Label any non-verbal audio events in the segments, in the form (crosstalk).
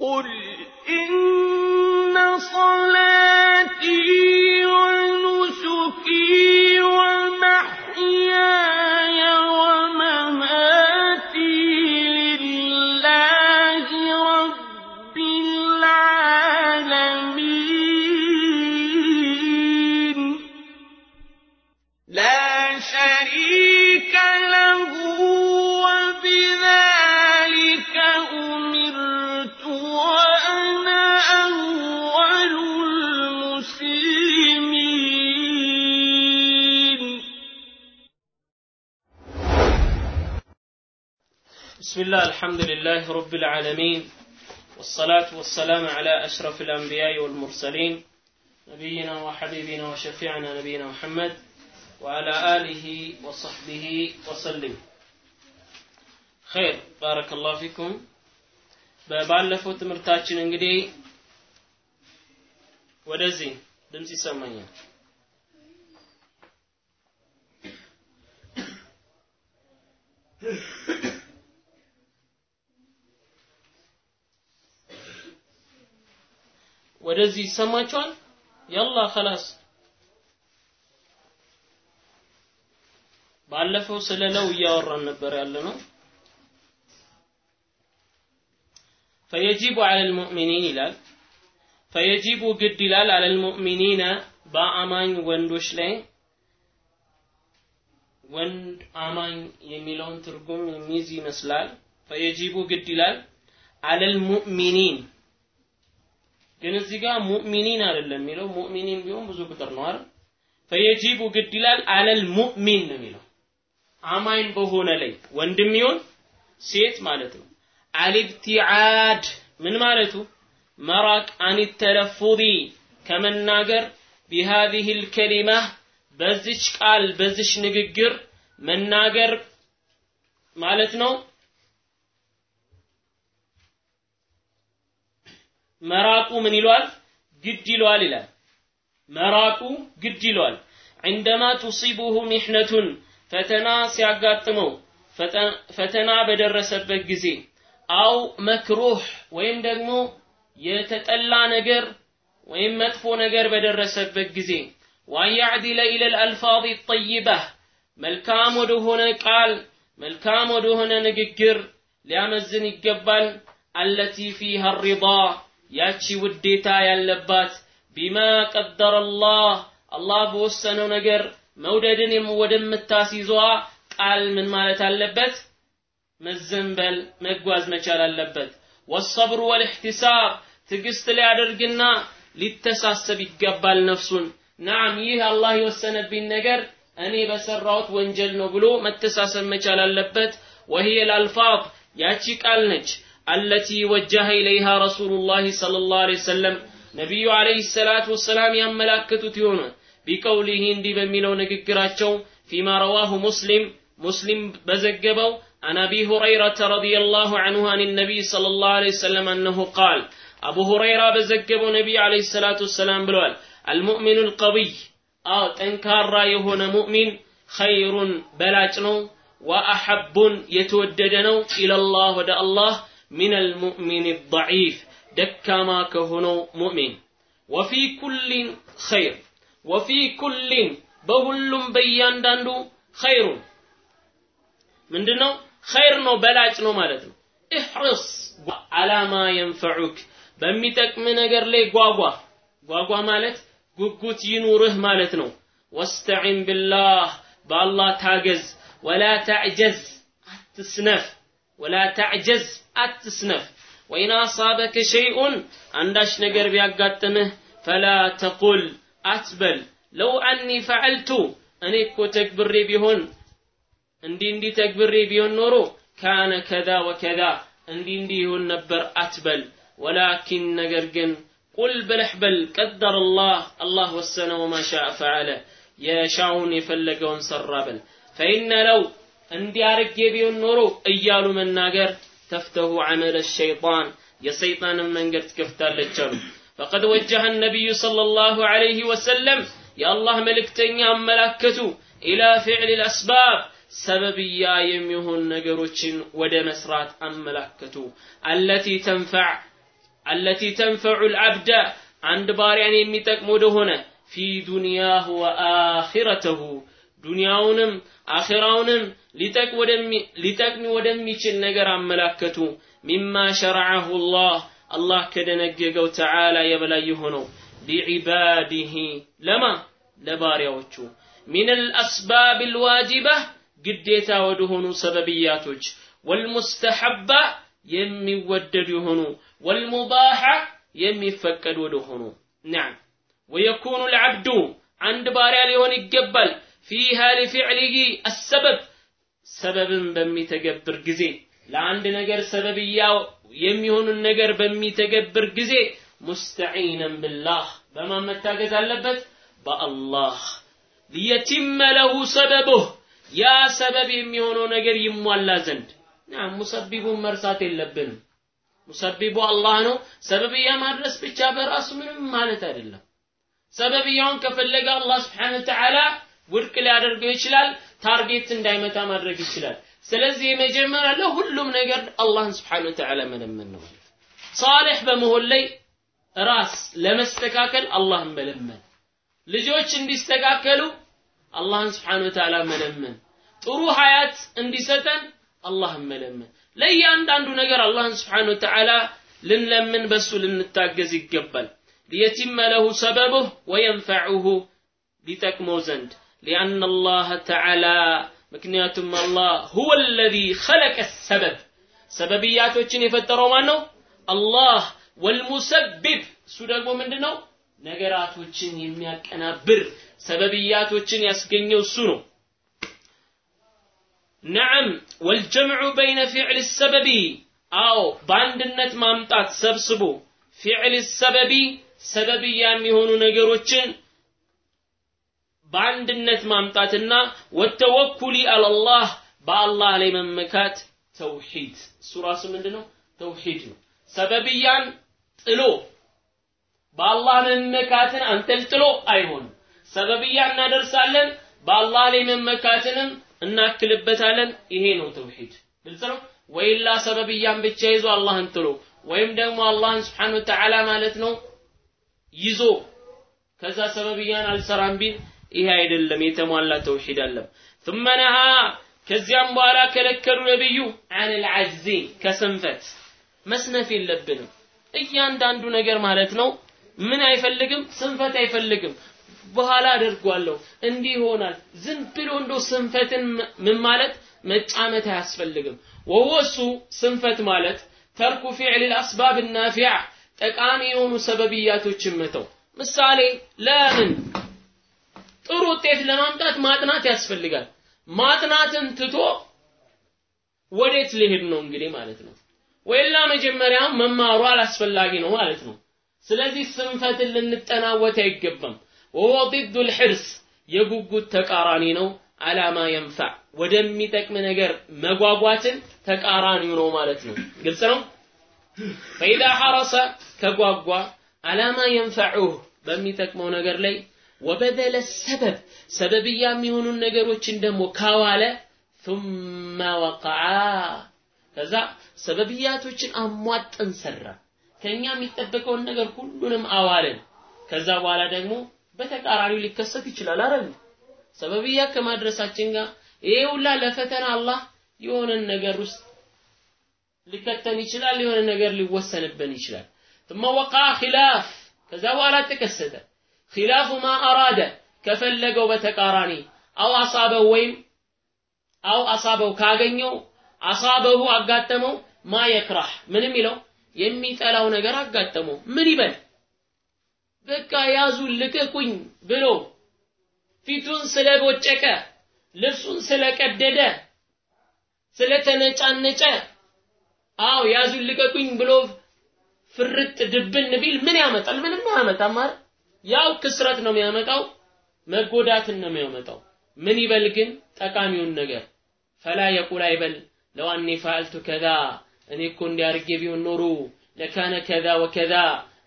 قل إن الله الحمد لله رب العالمين والصلاة والسلام على أشرف الأنبياء والمرسلين نبينا وحبيبنا وشفيعنا نبينا محمد وعلى آله وصحبه وسلم خير بارك الله فيكم ባለፈው ትምህርታችን እንግዲህ ወደዚህ ድምፅ ይሰማኛል (clears throat) ወደዚህ ይሰማችኋል ያላ خلاص ባለፈው ስለ ለው እያወራን ነበር ያለ ነው فيجب على المؤمنين ይላል فيجب ግድ ይላል على المؤمنين በአማኝ ወንዶች ላይ ወንድ አማኝ የሚለውን ትርጉም የሚይዝ ይመስላል ፈየጂቡ ግድ ይላል አለል ሙእሚኒን ግን እዚህ ጋር ሙእሚኒን አይደለም የሚለው። ሙእሚኒን ቢሆን ብዙ ቁጥር ነው አይደል? ፈየጂቡ ግድ ይላል አለል ሙእሚን ነው የሚለው። አማኝ በሆነ ላይ ወንድም ይሁን ሴት ማለት ነው። አልብቲዓድ ምን ማለቱ? መራቅ አን ከመናገር ቢሃዚህ ልከሊማ በዚች ቃል በዚች ንግግር መናገር ማለት ነው መራቁ ምን ይሏል? ግድ ይሏል ይላል። መራቁ ግድ ይሏል عندما تصيبه محنة ፈተና ሲያጋጥመው ፈተና በደረሰበት ጊዜ አው መክሩህ ወይም ደግሞ የተጠላ ነገር ወይም መጥፎ ነገር በደረሰበት ጊዜ ወአንያዕዲለ ኢለል አልፋዝ ጠይባህ መልካም ወደሆነ ቃል መልካም ወደሆነ ንግግር ሊያመዝን ይገባል አለቲ ፊሃ ሪባ! ያቺ ውዴታ ያለባት ቢማ ቀደረ አላህ አላህ በወሰነው ነገር መውደድን ወደምታስይዟ ቃል ምን ማለት አለበት? መዘንበል መጓዝ መቻል አለበት። ወሰብሩ ወልእሕቲሳብ ትዕግስት ሊያደርግና ሊተሳሰብ ይገባል ነፍሱን። ናም ይህ አላህ የወሰነብኝ ነገር እኔ በሰራሁት ወንጀል ነው ብሎ መተሳሰብ መቻል አለበት። ወህየ ልአልፋዝ ያቺ ቃል ነች አለቲ ወጀሀ ኢለይሃ ረሱሉላህ ሰለላሁ ዐለይሂ ወሰለም ነቢዩ ዐለይሂ ሰላቱ ወሰላም ያመላከቱት የሆነ ቢቀውሊህ እንዲህ በሚለው ንግግራቸው ፊማ ረዋሁ ሙስሊም ሙስሊም በዘገበው عن أبي هريرة رضي الله عنه عن النبي صلى الله عليه وسلم أنه قال أبو هريرة بزجب نبي عليه الصلاة والسلام بلوال المؤمن القوي أو تنكار يهون مؤمن خير بلاجنو وأحب يتوددنو إلى الله ودى الله من المؤمن الضعيف دكما كهنو مؤمن وفي كل خير وفي كل بهلم بيان داندو خير ምንድነው ኸይር ነው በላጭ ነው ማለት ነው እሕርስ አላማ የንፈዑክ በሚጠቅም ነገር ላይ ጓጓ ጓጓ ማለት ጉጉት ይኑርህ ማለት ነው ወስተዒን ብላህ በአላህ ታገዝ ወላ ተዕጀዝ አትስነፍ ولا تعجز አትስነፍ። ወኢን አሳበከ ሸይኡን አንዳች ነገር ቢያጋጥምህ ፈላ ተቁል አትበል። ለው አኒ ፈዐልቱ እኔ እኮ ተግብሬ ቢሆን እንዲህ እንዲህ ተግብሬ ቢሆን ኖሮ ካነ ከዛ ወከዛ እንዲህ እንዲህ ይሆን ነበር አትበል። ወላኪን ነገር ግን ቁል ብለህ በል ቀደረ አላህ ወሰነ ወማ ሻአ ፈዓለ የሻውን የፈለገውን ሰራ ፈኢነ ለው እንዲህ አርጌ ቢሆን ኖሮ እያሉ መናገር ተፍተሁ ዐመለ ሸይጣን የሰይጣንን መንገድ ትከፍታለች አሉ። ፈቀድ ወጀሀ ነቢዩ ሰለላሁ ዐለይሂ ወሰለም የአላህ መልእክተኛ አመላከቱ። ኢላ ፊዕል ልአስባብ ሰበብያ የሚሆን ነገሮችን ወደ መስራት አመላከቱ። አለቲ ተንፈዕ አለቲ ተንፈዑ ልዓብደ አንድ ባሪያን የሚጠቅም ወደሆነ ፊ ዱንያሁ ወአኺረተሁ ዱንያውንም አኺራውንም ሊጠቅም ወደሚችል ነገር አመላከቱ። ሚማ ሸረዐሁ ላህ አላህ ከደነገገው ተዓላ የበላይ የሆነው ሊዒባዲህ ለማ? ለባሪያዎቹ። ሚን አልአስባብ ልዋጅበህ ግዴታ ወደሆኑ ሰበብያቶች። ወልሙስተሐባ የሚወደዱ የሆኑ። ወልሙባሐ የሚፈቀድ ወደሆኑ። ናም ወየኩኑ ልዓብዱ አንድ ባሪያ ሊሆን ይገባል ፊሃ ሊፊዕሊሂ አሰበብ ሰበብን በሚተገብር ጊዜ። ለአንድ ነገር ሰበብያ የሚሆኑን ነገር በሚተገብር ጊዜ ሙስተዒነን ብላህ በማን መታገዝ አለበት? በአላህ። ሊየቲመ ለሁ ሰበቡህ። ያ ሰበብ የሚሆነው ነገር ይሟላ ዘንድ። ናም ሙሰቢቡን መርሳት የለብንም። ሙሰቢቡ አላህ ነው። ሰበብያ ማድረስ ብቻ በራሱ ምንም ማለት አይደለም። ሰበብያውን ከፈለገ አላህ ስብሓን ተዓላ ውድቅ ሊያደርገው ይችላል ታርጌት እንዳይመታ ማድረግ ይችላል። ስለዚህ የመጀመሪያ ለሁሉም ነገር አላህን ስብሓን ተዓላ መለመን ነው ሳሌሕ በመሆን ላይ ራስ ለመስተካከል አላህን መለመን። ልጆች እንዲስተካከሉ አላህን ስብሓን ወተዓላ መለመን። ጥሩ ሀያት እንዲሰጠን አላህን መለመን። ለእያንዳንዱ ነገር አላህን ስብሓን ወተዓላ ልንለምን በሱ ልንታገዝ ይገባል። ሊየቲመ ለሁ ሰበቡህ ወየንፈዑሁ ሊጠቅመው ዘንድ ሊአን አላህ ተዓላ ምክንያቱም አላህ ሁወ ለዚ ኸለቀ ሰበብ ሰበብያቶችን የፈጠረው ማን ነው አላህ ወልሙሰቢብ እሱ ደግሞ ምንድን ነው ነገራቶችን የሚያቀናብር ሰበብያቶችን ያስገኘው እሱ ነው። ነዓም ወልጀምዑ በይነ ፊዕል ሰበቢ። አዎ በአንድነት ማምጣት ሰብስቦ። ፊዕል ሰበቢ ሰበብያ የሚሆኑ ነገሮችን በአንድነት ማምጣትና ወተወኩሊ አለላህ በአላህ ላይ መመካት ተውሂድ። እሱ ራሱ ምንድነው? ተውሂድ ነው። ሰበብያን ጥሎ በአላህ መመካትን አንጠልጥሎ አይሆንም። ሰበብያ እናደርሳለን በአላህ ላይ መመካትንም እናክልበታለን። ይሄ ነው ተውሂድ። ግልጽ ነው? ወይላ ሰበብያን ብቻ ይዞ አላህን ጥሎ ወይም ደግሞ አላህን ስብሓን ወተዓላ ማለት ነው ይዞ ከዛ ሰበብያን አልሰራም ቢል ይሄ አይደለም የተሟላ ተውሂድ አለም ثم ነሃ ከዚያም በኋላ ከለከሉ ነብዩ አን ልዓጅዚ ከስንፈት መስነፍ የለብንም። እያንዳንዱ ነገር ማለት ነው። ምን አይፈልግም? ስንፈት አይፈልግም። በኋላ አደርጓለሁ እንዲህ ይሆናል። ዝም ብሎ እንዶ ስንፈትን ምን ማለት? መጫመት አያስፈልግም። ወወሱ ስንፈት ማለት ተርኩ ፊዕል ልአስባብ ናፊዓ ጠቃሚ የሆኑ ሰበብያቶችን መተው። ምሳሌ ለምን ጥሩ ውጤት ለማምጣት ማጥናት ያስፈልጋል ማጥናትን ትቶ ወዴት ሊሄድ ነው እንግዲህ ማለት ነው ወይላ መጀመሪያ መማሩ አላስፈላጊ ነው ማለት ነው ስለዚህ ስንፈትን ልንጠናወት አይገባም ወሆ ضد الحرص የጉጉት ተቃራኒ ነው አላማ የንፋዕ ወደሚጠቅም ነገር መጓጓትን ተቃራኒው ነው ማለት ነው ግልጽ ነው ፈኢዛ ሐረሰ ከጓጓ አላማ የንፈዑህ በሚጠቅመው ነገር ላይ ወበደለ ሰበብ ሰበብያ የሚሆኑን ነገሮችን ደግሞ ካዋለ ثم ወቀዓ ከዛ ሰበብያቶችን አሟጠን ሰራ ከኛ የሚጠበቀውን ነገር ሁሉንም አዋለን ከዛ በኋላ ደግሞ በተቃራኒው ሊከሰት ይችላል አይደል ሰበብያ ከማድረሳችን ጋር ይሄ ሁላ ለፈተና አላህ የሆነን ነገር ውስጥ ሊከተን ይችላል የሆነ ነገር ሊወሰንብን ይችላል ثم وقع خلاف ከዛ በኋላ ተከሰተ ኺላፉ ማ አራደ ከፈለገው በተቃራኒ አው አሳበው ወይም አው አሳበው ካገኘው አሳበው አጋጠመው ማ የክራህ ምንም ይለው የሚጠላው ነገር አጋጠመው። ምን ይበል? በቃ ያዙ ልቀቁኝ ብሎ ፊቱን ስለቦጨቀ ልብሱን ስለቀደደ ስለተነጫነጨ አው ያዙ ልቀቁኝ ብሎ ፍርጥ ድብን ቢል ምን ያመጣል? ምንም አያመጣም ማለት ያው ክስረት ነው የሚያመጣው፣ መጎዳትን ነው የሚያመጣው። ምን ይበል ግን ጠቃሚውን ነገር ፈላ የቁል አይበል ለዋኔ ፈአልቱ ከዛ እኔ እኮ እንዲያርጌ ቢሆን ኖሮ ለካነ ከዛ ወከዛ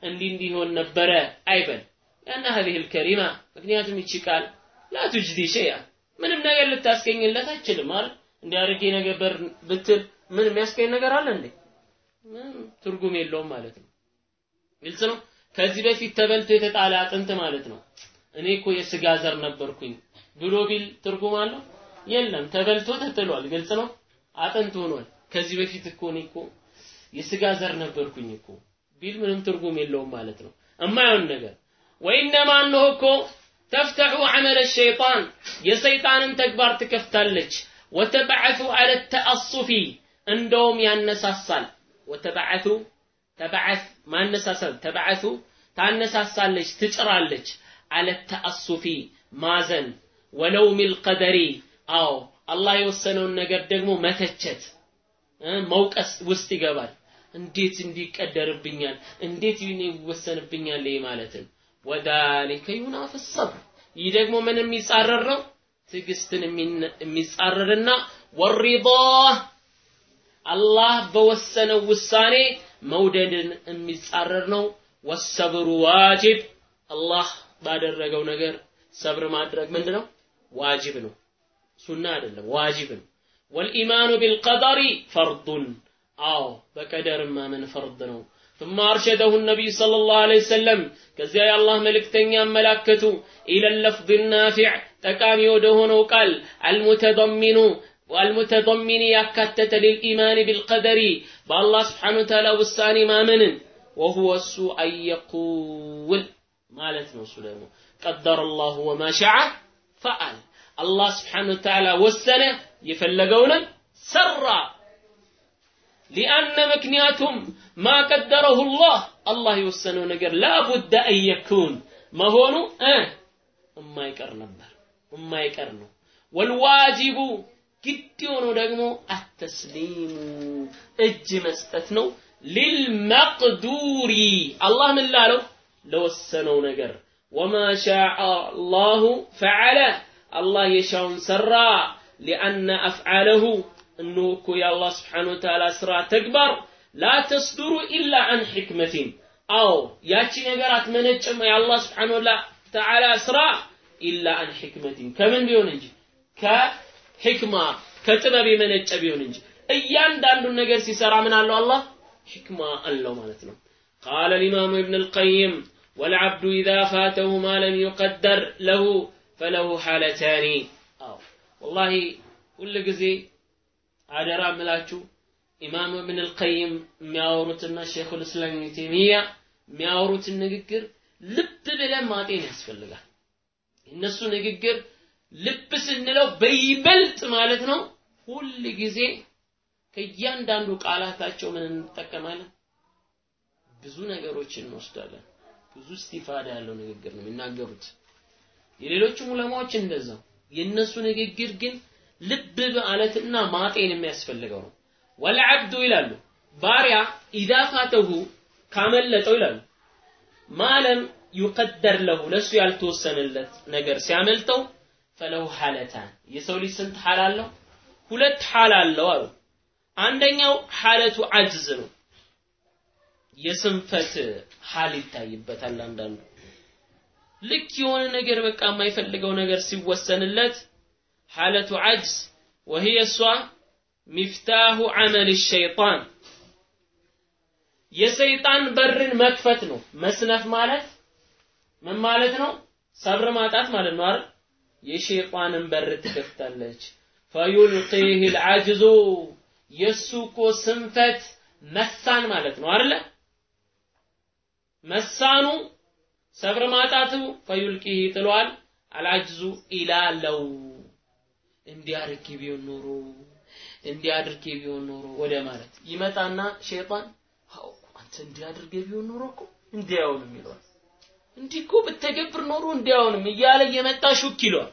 እንዲህ እንዲሆን ነበረ አይበል። ያና ሀዚህ ልከሪማ ምክንያቱም ይቺ ቃል ላቱጅዲ ሸያ ምንም ነገር ልታስገኝለት አይችልም አይደል? እንዲያርጌ ነገር ብትል ምን የሚያስገኝ ነገር አለ እንዴ? ትርጉም የለውም ማለት ነው። ግልጽ ነው። ከዚህ በፊት ተበልቶ የተጣለ አጥንት ማለት ነው። እኔ እኮ የስጋ ዘር ነበርኩኝ ብሎ ቢል ትርጉም አለው? የለም። ተበልቶ ተጥሏል። ግልጽ ነው። አጥንት ሆኗል። ከዚህ በፊት እኮ እኔ እኮ የስጋ ዘር ነበርኩኝ እኮ ቢል ምንም ትርጉም የለውም ማለት ነው። እማይሆን ነገር ወኢነማ እነሆ እኮ ተፍተሑ ዐመለ ሸይጣን የሰይጣንን ተግባር ትከፍታለች። ወተበዐቱ ዐለ ተአሱፊ እንደውም ያነሳሳል። ወተበዐቱ ተበዐት ማነሳሳል ተበዐቱ ታነሳሳለች፣ ትጭራለች። ዐለ ተአሱፊ ማዘን ወለውሚል ቀደሪ አዎ አላህ የወሰነውን ነገር ደግሞ መተቸት መውቀስ ውስጥ ይገባል። እንዴት እንዲቀደርብኛል፣ እንዴት ይወሰንብኛል ይሄ ማለትን ወዳሊከ ዩናፍ ሰብር ይህ ደግሞ ምን የሚጻረር ነው? ትዕግስትን የሚጻረርና ወሪዳ አላህ በወሰነው ውሳኔ መውደድን የሚጻረር ነው። ወሰብሩ ዋጅብ አላህ ባደረገው ነገር ሰብር ማድረግ ምንድነው? ዋጅብ ነው። ሱና አይደለም፣ ዋጅብ ነው። ወልኢማኑ ቢልቀደሪ ፈርዱን አዎ በቀደር ማመን ፈርድ ነው። ثم أرشده النبي صلى الله عليه وسلم كزيا يا الله ملك تنيا ملاكته إلى اللفظ النافع تكامي ودهونه قال المتضمن والمتضمن يكتت للإيمان بالقدر بالله سبحانه وتعالى والثاني ما من ወሁወ እሱ አየቁል ማለት ነው። እሱ ደግሞ። ቀደረ አላሁ ወማ ሸዓ ፈአል አላህ ስብሓነ ወተዓላ ወሰነ የፈለገውንም ሰራ። ሊአነ ምክንያቱም ማ ቀደረሁ ላህ አላህ የወሰነው ነገር ላቡደ አየኩን መሆኑ እማይቀር ነበር እማይቀር ነው። ወልዋጂቡ ግድ የሆነው ደግሞ አተስሊሙ እጅ መስጠት ነው። ሊልመቅዱሪ። አላህ ምን ላለው? ለወሰነው ነገር። ወማ ሻአ አላሁ ፈዐለ። አላህ የሻውን ሰራ። ሊአነ አፍዓለሁ እነሆ እኮ የአላህ ስብሓነ ወተዓላ ስራ ተግባር። ላ ተስዱሩ ኢላ አን ሕክመቲን። አዎ ያቺ ነገር አትመነጭም። የአላህ ስብሓነ ወተዓላ ስራ ኢላ አን ሕክመቲን። ከምን ቢሆን እንጂ? ከሕክማ ከጥበብ የመነጨ ቢሆን እንጂ። እያንዳንዱን ነገር ሲሰራ ምን አለው አላህ ሂክማ አለው ማለት ነው። ቃለ ልኢማሙ ኢብን ልቀይም ወልዓብዱ ኢዛ ፋተሁ ማ ለም ዩቀደር ለሁ ፈለሁ ሐለታኒ አዎ ወላሂ ሁል ጊዜ አደራ ምላችሁ ኢማም እብን ልቀይም የሚያወሩትና ሼክ ልእስላም ኢብን ተይሚያ የሚያወሩትን ንግግር ልብ ብለን ማጤን ያስፈልጋል። የእነሱ ንግግር ልብ ስንለው በይበልጥ ማለት ነው ሁል ጊዜ ከእያንዳንዱ ቃላታቸው ምን እንጠቀማለን? ብዙ ነገሮችን እንወስዳለን። ብዙ እስቲፋዳ ያለው ንግግር ነው የሚናገሩት። የሌሎችም ዑለማዎች እንደዛው። የእነሱ ንግግር ግን ልብ ማለትና ማጤን የሚያስፈልገው ነው። ወልዓብዱ ይላሉ ባሪያ ኢዛ ፋተሁ ካመለጠው ይላሉ ማለም ዩቀደር ለሁ ለሱ ያልተወሰነለት ነገር ሲያመልጠው ፈለሁ ሐለታን የሰው ልጅ ስንት ሐል አለው? ሁለት ሐል አለው አሉ። አንደኛው ሐለቱ አጅዝ ነው። የስንፈት ሐል ይታይበታል አንዳንዱ ልክ የሆነ ነገር በቃ የማይፈልገው ነገር ሲወሰንለት ሐለቱ ዐጅዝ ወህየ እሷ ሚፍታሁ ዐመል ሸይጣን የሰይጣን በርን መክፈት ነው። መስነፍ ማለት ምን ማለት ነው? ሰብር ማጣት ማለት ነው አይደል? የሸይጣንን በር ትከፍታለች። ፈዩልቂህ ልዐጅዙ የእሱ እኮ ስንፈት መሳን ማለት ነው አይደለ? መሳኑ ሰብር ማጣቱ ፈዩልቂህ ይጥሏል። አልዐጅዙ ኢላ ለው እንዲህ አድርጌ ቢሆን ኖሮ እንዲህ ቢሆን ኖሮ ወደ ማለት ይመጣና ሸይጣን አው አንተ እንዲህ ቢሆን ኖሮ እኮ እንዲህ ይለዋል። እንዲህ እኮ ኖሮ እንዲህ እያለ እየመጣ ሹክ ይለዋል።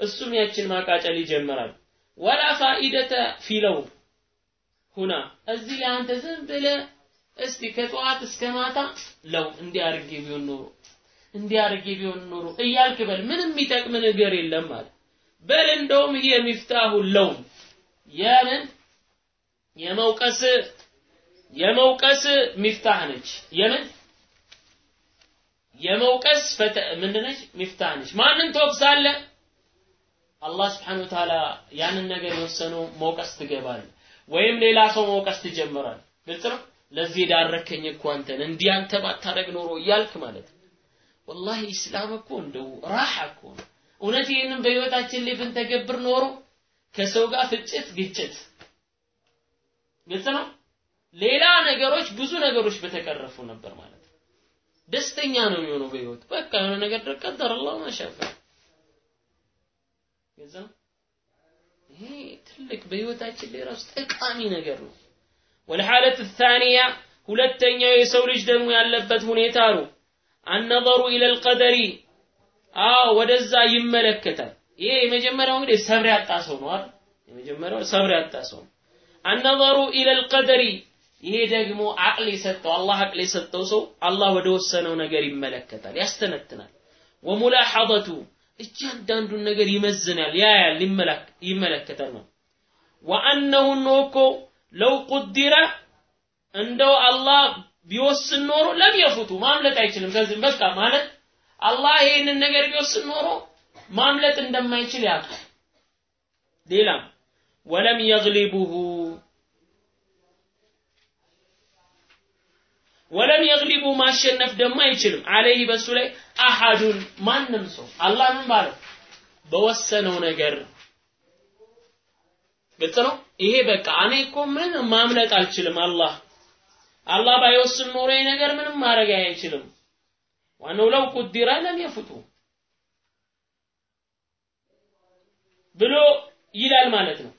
እሱም ያችን ማቃጨል ይጀምራል። ወላ ፋኢደተ ፊለው ሁና እዚህ ላይ አንተ ዝም ብለህ እስቲ ከጠዋት እስከ ማታ ለው እንዲህ አድርጌ ቢሆን ኖሮ እንዲህ አድርጌ ቢሆን ኖሮ እያልክ በል ምንም የሚጠቅም ነገር የለም ማለት በል እንደውም ይሄ ሚፍታሁ ለውም የምን የመውቀስ የመውቀስ ሚፍታህ ነች። የምን የመውቀስ ፈተ ምንድነች? ሚፍታህ ነች። ማንን ትወቅሳለህ? አላህ Wa Ta'ala ያንን ነገር የወሰነው መውቀስ ትገባለህ፣ ወይም ሌላ ሰው መውቀስ ትጀምራለህ። ግልጽ ነው። ለዚህ ዳረከኝ እኮ አንተን እንዲህ አንተ ባታረግ ኖሮ እያልክ ማለት ነው። ወላሂ ኢስላም እኮ እንደው ራሓ እኮ እውነት ይህንን በህይወታችን ላይ ብንተገብር ኖሮ ከሰው ጋር ፍጭት፣ ግጭት ግልጽ ነው። ሌላ ነገሮች ብዙ ነገሮች በተቀረፉ ነበር ማለት ነው። ደስተኛ ነው የሚሆነው በህይወት በቃ የሆነ ነገር ቀደር አላህ ማሻፈ ግልጽ ነው። ይሄ ትልቅ በህይወታችን ላይ ራሱ ጠቃሚ ነገር ነው። ወልሐለት ታኒያ ሁለተኛው የሰው ልጅ ደግሞ ያለበት ሁኔታ አሉ አነዘሩ ኢለል ቀደሪ አዎ ወደዛ ይመለከታል። ይሄ የመጀመሪያው እንግዲህ ሰብር ያጣ ሰው ነው የመጀመሪያው ሰብር ያጣ ሰው ነው። አነዘሩ ኢለል ቀደሪ ይሄ ደግሞ አቅል የሰጠው አላህ አቅል የሰጠው ሰው አላህ ወደ ወሰነው ነገር ይመለከታል፣ ያስተነትናል። ወሙላሐበቱ እያንዳንዱን ነገር ይመዝናል፣ ያያል፣ ይመለከታል ነው። ወአነሁ እኮ ለው ቁዲረ እንደው አላህ ቢወስን ኖሮ ለም የፉቱ ማምለጥ አይችልም። ከዚህ በቃ ማለት አላህ ይህንን ነገር ቢወስን ኖሮ ማምለጥ እንደማይችል ያውቃል። ሌላም ወለም የግሊቡሁ ወለም የግሊቡ ማሸነፍ ደግሞ አይችልም። አለይህ በሱ ላይ አሐዱን ማንም ሰው አላህ ምን ባለው በወሰነው ነገር ግልጽ ነው። ይሄ በቃ እኔ እኮ ምን ማምለጥ አልችልም። አላህ አላህ ባይወስን ኖሮ ነገር ምንም ማድረግ አይችልም። ዋናው ለው ቁዲራ ለም የፍቱ ብሎ ይላል ማለት ነው።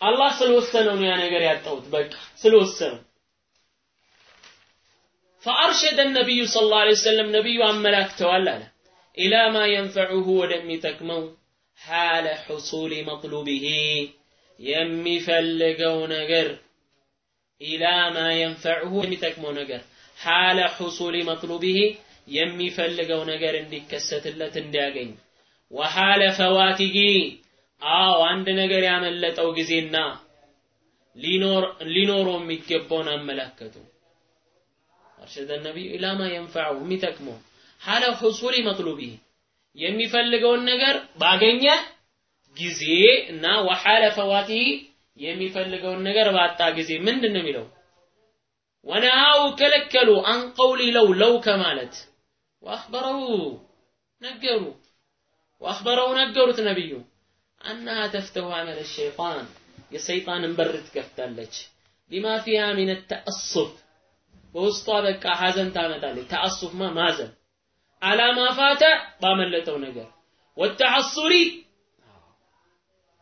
አላህ ስለወሰነው ነው ያ ነገር ያጣሁት። በቃ ስለወሰነው። ፈአርሸደ ነቢዩ ሰለላሁ ዐለይሂ ወሰለም ነቢዩ አመላክተዋል አለ። ኢላ ማ የንፈዑሁ ወደሚጠቅመው ሓለ ሑሱሊ መጥሉቢሂ የሚፈልገው ነገር ኢላ ማ የንፈዑሁ የሚጠቅመው ነገር ሓለ ሑሱሊ መጥሉቢሂ የሚፈልገው ነገር እንዲከሰትለት እንዲያገኝ። ወሓለ ፈዋቲሂ አዎ አንድ ነገር ያመለጠው ጊዜና ሊኖረው የሚገባውን አመላከቱ። አርሸደ ነቢዩ ኢላ ማ የንፈዕሁ የሚጠቅመው ሓለ ሑሱሊ መጥሉቢሂ የሚፈልገውን ነገር ባገኘ ጊዜ እና ወሐለ ፈዋቲሂ የሚፈልገውን ነገር ባጣ ጊዜ ምንድን ነው የሚለው? ወነሃው ከለከሉ አን ቀውሊ ለው ለው ከማለት። ወአኽበረው ነገሩ ወአኽበረው ነገሩት ነቢዩ አናሃ ተፍተሁ አመለ ሸይጣን የሰይጣንን በር ትከፍታለች። ሊማ ፊሃ ሚን ተአሱፍ በውስጧ በቃ ሐዘን ታመጣለች። ተአሱፍማ ማዘን አላማ ፋተ ባመለጠው ነገር። ወተሐሱሪ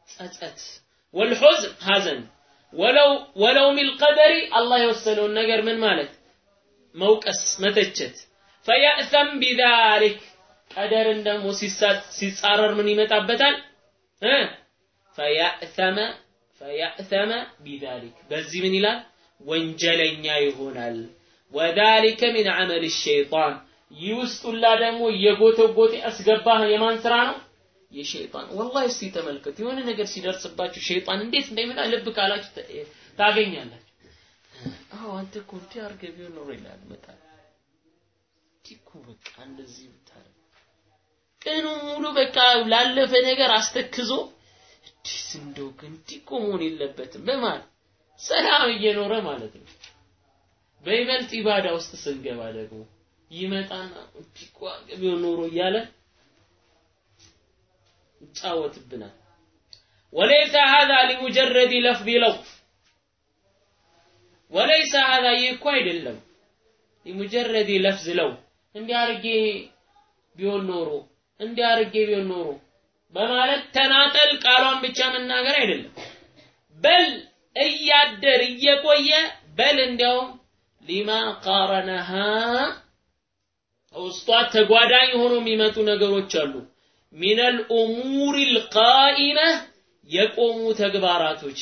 ጸጸት። ወልሑዝን ሐዘን። ወለው ወለው ሚል ቀደሪ አላህ የወሰነውን ነገር ምን ማለት? መውቀስ መተቸት። ፈያእሰም ቢዛሊክ ቀደርን ደግሞ ሲጻረር ምን ይመጣበታል ፈያእሰመ ፈያእሰመ ቢዛሊክ። በዚህ ምን ይላል? ወንጀለኛ ይሆናል። ወዛሊከ ሚን ዐመል ሸይጣን። ይህ ውስጡላ ደግሞ የጎተጎቴ አስገባህ የማን ስራ ነው? የሸይጣን። ወላሂ እስቲ ተመልከቱ። የሆነ ነገር ሲደርስባችሁ ሸይጣን እንዴት እንደሚመጣ ልብ ካላችሁ ታገኛላችሁ። አዎ አንተ እኮ እንዲህ ኖሮ ይላል መጣል እኮ በቃ እንደዚህ ብታረግ ቀኑ ሙሉ በቃ ላለፈ ነገር አስተክዞ እንዲህ እንደው እንዲህ እኮ መሆን የለበትም በማለት ሰላም እየኖረ ማለት ነው። በይበልጥ ኢባዳ ውስጥ ስንገባ ደግሞ ይመጣና እንዲህ እኮ ኖሮ እያለ ይጫወትብናል። ወለይሰ ሀዛ ሊሙጀረድ ለፍዚ ለው ወለይሰ ሀዛ ይህ አይደለም። ሊሙጀረድ ለፍዝ ለው እንዲህ ቢሆን ኖሮ እንዲህ አርጌ ቢሆን ኖሮ በማለት ተናጠል ቃሏን ብቻ መናገር አይደለም። በል እያደር እየቆየ በል እንዲያውም ሊማ ቃረነሃ ውስጧ ተጓዳኝ ሆኖ የሚመጡ ነገሮች አሉ። ሚነል ኡሙሪል ቃኢመ የቆሙ ተግባራቶች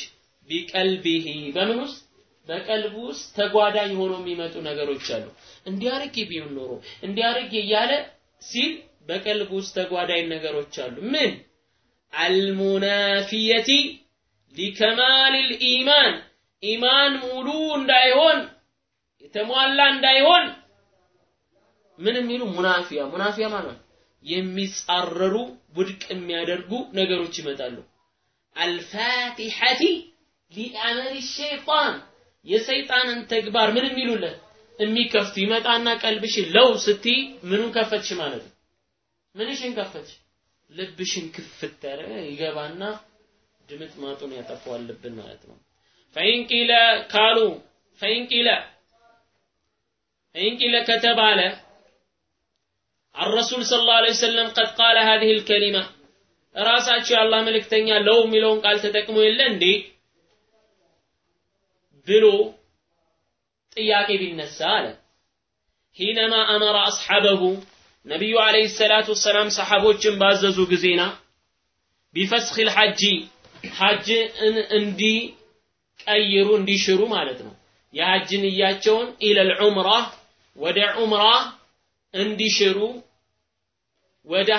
ቢቀልቢሂ በምን ውስጥ? በቀልቡ ውስጥ ተጓዳኝ ሆኖ የሚመጡ ነገሮች አሉ። እንዲያርግ ቢሆን ኖሮ እንዲያርግ እያለ ሲል በቀልቡ ውስጥ ተጓዳኝ ነገሮች አሉ። ምን? አልሙናፊየቲ ሊከማሊል ኢማን። ኢማን ሙሉ እንዳይሆን የተሟላ እንዳይሆን። ምን የሚሉ ሙናፊያ? ሙናፊያ ማለት የሚጻረሩ ውድቅ የሚያደርጉ ነገሮች ይመጣሉ። አልፋቲሐቲ ሊአመል ሸይጣን። የሰይጣንን ተግባር ምን የሚሉለት? የሚከፍቱ። ይመጣና ቀልብሽ ለው ስትይ ምኑን ከፈትሽ ማለት ነው። ምንሽን ከፈትሽ? ልብሽን ክፍት ያረ ይገባና ድምጥ ማጡን ያጠፋዋል ልብን ማለት ነው። ፈኢን ቂለ ካሉ ፈኢን ቂለ ፈኢን ቂለ ከተባለ الرسول صلى الله عليه وسلم قد قال هذه الكلمة ራሳቸው የአላህ መልእክተኛ ለው የሚለውን ቃል ተጠቅሞ የለ እንዴ ብሎ ጥያቄ ቢነሳ አለ ሂነማ አመረ አስሐበሁ ነቢዩ አለይሂ ሰላቱ ወሰላም ሰሐቦችን ባዘዙ ጊዜና ቢፈስኽ ልሐጂ ሐጅን እንዲቀይሩ እንዲሽሩ ማለት ነው። የሐጅ ንያቸውን ኢለል ዑምራ ወደ ዑምራ እንዲሽሩ ወደ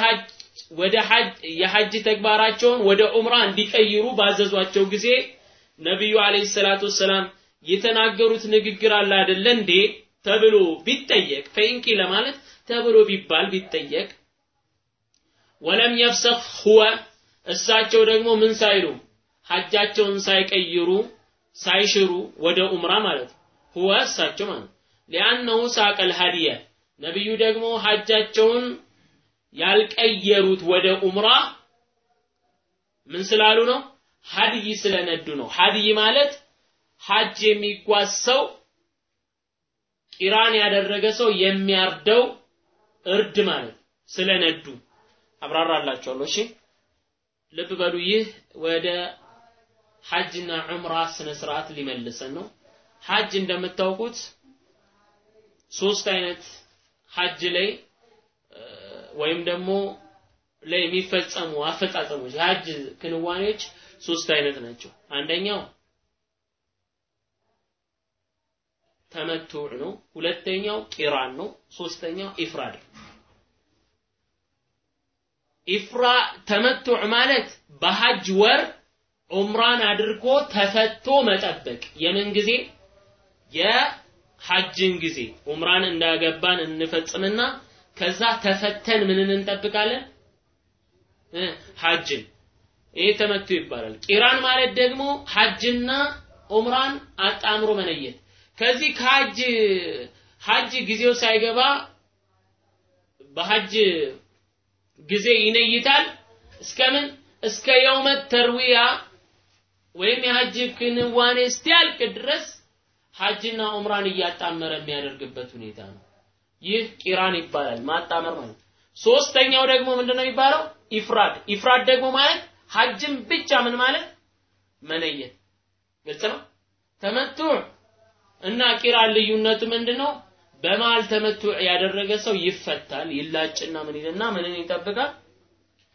ሐጅ ሐጅ ተግባራቸውን ወደ ዑምራ እንዲቀይሩ ባዘዟቸው ጊዜ ነቢዩ አለይሂ ሰላቱ ወሰላም የተናገሩት ንግግር አለ አይደለ እንዴ ተብሎ ቢጠየቅ ፈኢንቂ ለማለት ተብሎ ቢባል ቢጠየቅ ወለም የፍሰኽ ሁወ እሳቸው ደግሞ ምን ሳይሉ ሐጃቸውን ሳይቀይሩ ሳይሽሩ ወደ ኡምራ ማለት ሁወ እሳቸው ማለት ሊአነሁ ሳቀል ሀዲየ ነቢዩ ደግሞ ሐጃቸውን ያልቀየሩት ወደ ኡምራ ምን ስላሉ ነው? ሀድይ ስለነዱ ነው። ሀድይ ማለት ሐጅ የሚጓዝ ሰው ቂራን ያደረገ ሰው የሚያርደው እርድ ማለት ስለነዱ አብራራላችኋለሁ። እሺ ልብ በሉ። ይህ ወደ ሐጅና ዑምራ ስነ ስርዓት ሊመልሰን ነው። ሐጅ እንደምታውቁት ሶስት አይነት ሐጅ ላይ ወይም ደግሞ ላይ የሚፈጸሙ አፈጻጸሞች የሐጅ ክንዋኔዎች ሶስት አይነት ናቸው። አንደኛው ተመቱዕ ነው። ሁለተኛው ቂራን ነው። ሶስተኛው ኢፍራድ። ኢፍራ ተመቱዕ ማለት በሐጅ ወር ዑምራን አድርጎ ተፈቶ መጠበቅ። የምን ጊዜ? የሐጅን ጊዜ። ዑምራን እንዳገባን እንፈጽምና ከዛ ተፈተን ምንን እንጠብቃለን? ሐጅን። ይሄ ተመቱ ይባላል። ቂራን ማለት ደግሞ ሐጅና ዑምራን አጣምሮ መነየት ከዚህ ከሐጅ ሐጅ ጊዜው ሳይገባ በሐጅ ጊዜ ይነይታል እስከምን እስከ የውመ ተርዊያ ወይም የሐጅ ክንዋኔ እስቲያልቅ ድረስ ሐጅና ዑምራን እያጣመረ የሚያደርግበት ሁኔታ ነው። ይህ ቂራን ይባላል፣ ማጣመር ማለት። ሶስተኛው ደግሞ ምንድነው የሚባለው? ኢፍራድ። ኢፍራድ ደግሞ ማለት ሐጅን ብቻ ምን ማለት መነየት። ግልጽ ነው። ተመቱዕ እና ቂራን ልዩነቱ ምንድነው? በመሃል ተመቱዕ ያደረገ ሰው ይፈታል፣ ይላጭና ምን ይልና ምንን ይጠብቃል?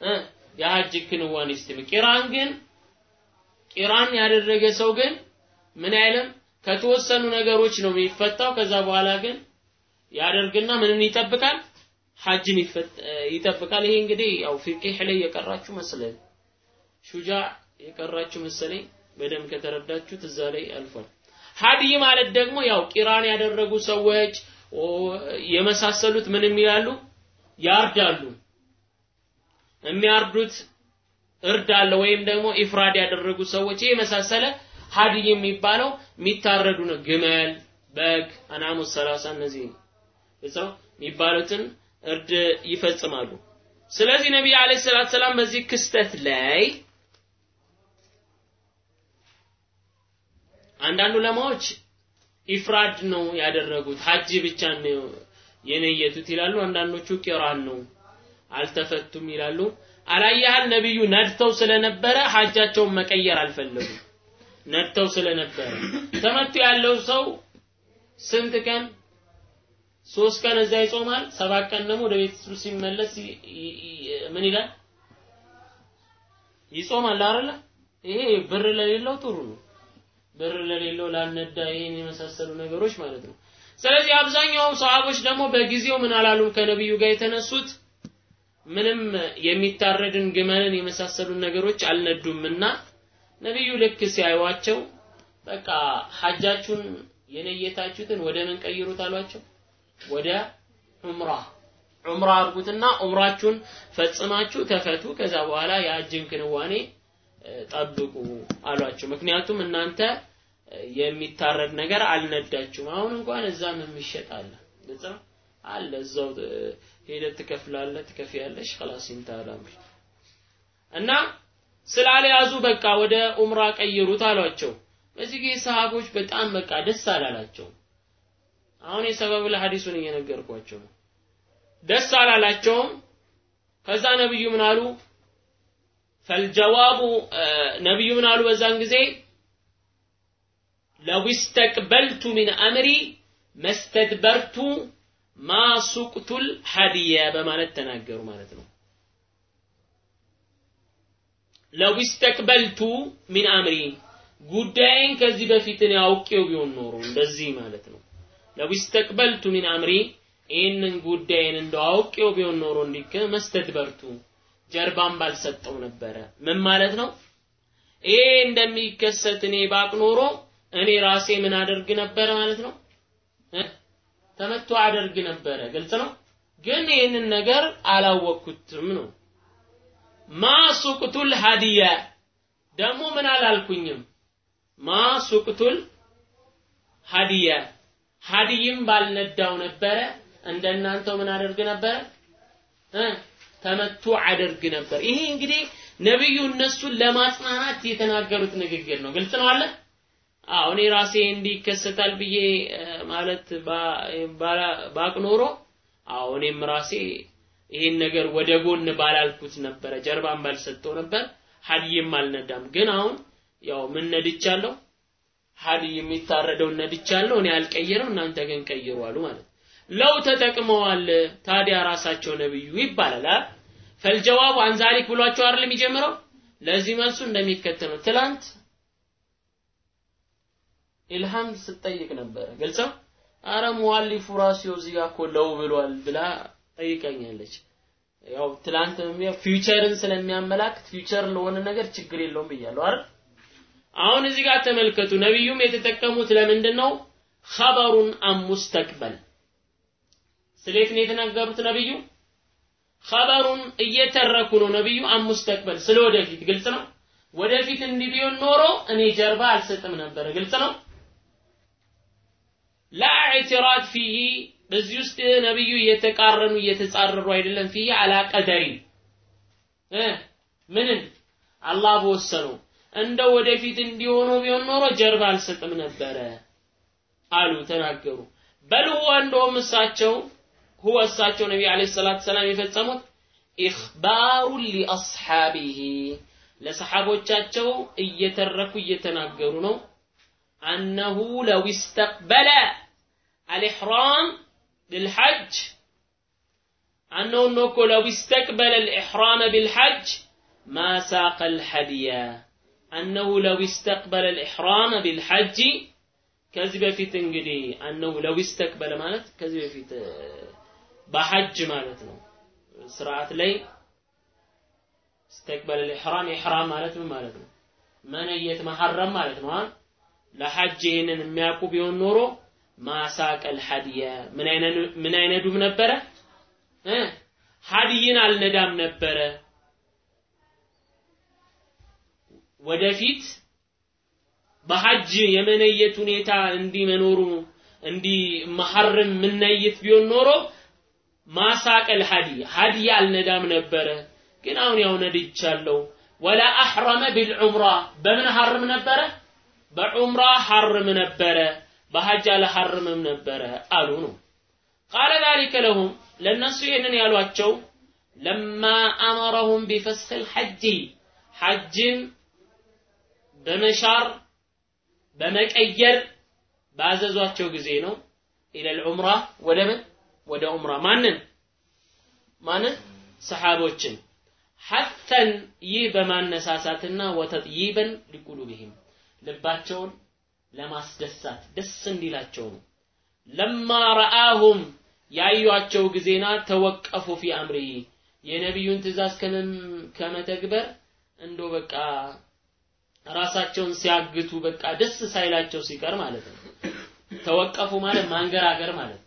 እ የሐጅ ክንዋኔ ስትል ቂራን ግን ቂራን ያደረገ ሰው ግን ምን አይልም ከተወሰኑ ነገሮች ነው የሚፈታው። ከዛ በኋላ ግን ያደርግና ምንን ይጠብቃል? ሐጅን ይጠብቃል። ይሄ እንግዲህ ያው ፊቅህ ላይ የቀራችሁ መሰለኝ ሹጃ የቀራችሁ መሰለኝ በደንብ ከተረዳችሁት እዛ ላይ አልፏል። ሀዲይ ማለት ደግሞ ያው ቂራን ያደረጉ ሰዎች የመሳሰሉት ምን የሚላሉ ያርዳሉ። የሚያርዱት እርድ አለ ወይም ደግሞ ኢፍራድ ያደረጉ ሰዎች ይሄ የመሳሰለ ሀዲይ የሚባለው የሚታረዱ ነው። ግመል፣ በግ፣ አናሙ ሰላሳ እነዚህ እዛው የሚባሉትን እርድ ይፈጽማሉ። ስለዚህ ነቢይ አለይሂ ሰላም በዚህ ክስተት ላይ አንዳንድ ዑለማዎች ኢፍራድ ነው ያደረጉት ሀጅ ብቻ ነው የነየቱት ይላሉ። አንዳንዶቹ ቂራን ነው አልተፈቱም ይላሉ። አላያህል ነብዩ ነድተው ስለነበረ ሀጃቸውን መቀየር አልፈለጉም። ነድተው ስለነበረ ተመቱ ያለው ሰው ስንት ቀን ሶስት ቀን እዛ ይጾማል። ሰባት ቀን ደግሞ ወደ ቤቱ ሲመለስ ምን ይላል? ይጾማል አይደለ? ይሄ ብር ለሌለው ጥሩ ነው። ብር ለሌለው ላልነዳ ይሄን የመሳሰሉ ነገሮች ማለት ነው። ስለዚህ አብዛኛው ሰሃቦች ደግሞ በጊዜው ምን አላሉም ከነብዩ ጋር የተነሱት ምንም የሚታረድን ግመልን የመሳሰሉ ነገሮች አልነዱምና ነብዩ ልክ ሲያዩዋቸው በቃ ሐጃችሁን የነየታችሁትን ወደ ምን ቀይሩት አሏቸው? ወደ ዑምራ ዑምራ አድርጉትና ዑምራችሁን ፈጽማችሁ ተፈቱ። ከዛ በኋላ የሐጅን ክንዋኔ ጠብቁ አሏቸው። ምክንያቱም እናንተ የሚታረድ ነገር አልነዳችሁም። አሁን እንኳን እዛም የሚሸጥ አለ ግልጽ ነው አለ እዛው ሄደህ ትከፍላለህ፣ ትከፍያለሽ خلاص ይንታል እና ስላልያዙ በቃ ወደ ኡምራ ቀይሩት አሏቸው። በዚህ ጊዜ ሰሃቦች በጣም በቃ ደስ አላላቸው። አሁን የሰበብ ለሐዲሱን እየነገርኳቸው ነው። ደስ አላላቸውም። ከዛ ነብዩ ምን አሉ? ፈልጀዋቡ ነብዩ ምን አሉ በዛን ጊዜ ለው ስተቅበልቱ ሚን አምሪ መስተድበርቱ ማ ሱቅቱል ሀዲየ በማለት ተናገሩ ማለት ነው። ለው ስተቅበልቱ ሚን አምሪ ጉዳይን ከዚህ በፊት እኔ ቢሆን ኖሮ እንደዚህ ማለት ነው። ለው ስተቅበልቱ ሚን አምሪ ይህንን ጉዳይን እንደው አውቄው ቢሆን ኖሮ እንዲከ መስተድበርቱ ጀርባን ባልሰጠው ነበረ። ምን ማለት ነው? ይሄ እንደሚከሰት እኔ ባቅ ኖሮ እኔ ራሴ ምን አደርግ ነበረ ማለት ነው? ተመቶ አደርግ ነበረ። ግልጽ ነው። ግን ይህንን ነገር አላወቅኩትም ነው። ማ ሱቅቱል ሀዲያ ደግሞ ምን አላልኩኝም። ማ ሱቅቱል ሀዲያ ሀዲይም ባልነዳው ነበረ። እንደናንተው ምን አደርግ ነበረ? ተመቱ አደርግ ነበር። ይሄ እንግዲህ ነብዩ እነሱን ለማጽናናት የተናገሩት ንግግር ነው። ግልጽ ነው አለ። አዎ እኔ ራሴ እንዲህ ይከሰታል ብዬ ማለት ባቅ ኖሮ አዎ እኔም ራሴ ይሄን ነገር ወደ ጎን ባላልኩት ነበረ፣ ጀርባን ባልሰጠው ነበር፣ ሀዲይም አልነዳም። ግን አሁን ያው ምን ነድቻለሁ? ሀዲይ የሚታረደውን ነድቻለሁ። እኔ አልቀይረው፣ እናንተ ግን ቀይሩ አሉ ማለት ለው ተጠቅመዋል። ታዲያ ራሳቸው ነብዩ ይባላል። ፈልጀዋቡ አንዛሊክ ብሏቸው አይደል የሚጀምረው? ለዚህ መልሱ እንደሚከተለው ትላንት ኢልሃም ስጠይቅ ነበረ። ግልጽ አረ ሙአሊፉ ራሲዮ እዚህ እኮ ለው ብሏል ብላ ጠይቀኛለች። ያው ትላንት ፊውቸርን ስለሚያመላክት ፊውቸር ለሆነ ነገር ችግር የለውም ብያለሁ አይደል? አሁን እዚህ ጋር ተመልከቱ። ነብዩም የተጠቀሙት ለምንድን ነው? ኸበሩን አን ሙስተቅበል ስሌት ነው የተናገሩት ነብዩ። ኸበሩን እየተረኩ ነው ነብዩ አን ሙስተቅበል ስለ ወደፊት ግልጽ ነው። ወደፊት እንዲህ ቢሆን ኖሮ እኔ ጀርባ አልሰጥም ነበር። ግልጽ ነው። ላ ኢዕትራድ በዚህ ውስጥ ነብዩ እየተቃረኑ እየተጻረሩ አይደለም። ፊሂ አላ ቀደሪ ምንን አላህ በወሰነው እንደው ወደፊት እንዲሆኑ ቢሆን ኖሮ ጀርባ አልሰጥም ነበረ አሉ ተናገሩ። በል እንደውም እሳቸው ሁወ እሳቸው ነቢ ዓለይሂ ሰላቱ ሰላም የፈጸሙት ኢኽባሩ ሊአስሓቢሂ ለሰሓቦቻቸው እየተረኩ እየተናገሩ ነው። አነሁ ለው istaqበለ الإحرام بالحج أنه نوكو لو استقبل الإحرام بالحج ما ساق الحدي أنه لو استقبل الإحرام بالحج ከዚህ በፊት እንግዲህ አነሁ ለው ይስተቅበለ ማለት ከዚህ በፊት በሐጅ ማለት ነው። ስርዓት ላይ ስተቅበል ኢሕራም ኢሕራም ማለት ምን ማለት ነው? መነየት መሐረም ማለት ነው። ለሐጅ ይህንን የሚያውቁ ቢሆን ኖሮ ማሳቀል ሐድየ። ምን አይነ አይነዱም ነበረ? እ? ሐድይን አልነዳም ነበረ። ወደፊት በሐጅ የመነየት ሁኔታ እንዲህ መኖሩ እንዲህ መሐርም ምነይት ቢሆን ኖሮ ማሳቀል ሀዲ ሀዲ አልነዳም ነበረ፣ ግን አሁን ያው ነድቻለሁ። ወላ አሕረመ ቢልዑምራ በምን ሐርም ነበረ? በዑምራ ሐርም ነበረ፣ በሐጅ አልሐርምም ነበረ አሉ ነው። ቃለ ዛሊከ ለሁም ለእነሱ ይህንን ያሏቸው ለማ አመረሁም ቢፈስኽል ሐጂ ሐጅን በመሻር በመቀየር ባዘዟቸው ጊዜ ነው። ኢለል ዑምራ ወደ ምን ወደ ዑምራ ማንን? ማንን? ሰሓቦችን። ሐተን ይህ በማነሳሳትና ወተጥይበን ሊቁሉብህም ልባቸውን ለማስደሳት ደስ እንዲላቸው ነው። ለማ ረአሁም ያዩአቸው ጊዜና ተወቀፉ ፊ አምሪሂ የነቢዩን ትእዛዝ ከመተግበር እንዶ በቃ ራሳቸውን ሲያግቱ በቃ ደስ ሳይላቸው ሲቀር ማለት ነው። ተወቀፉ ማለት ማንገራገር ማለት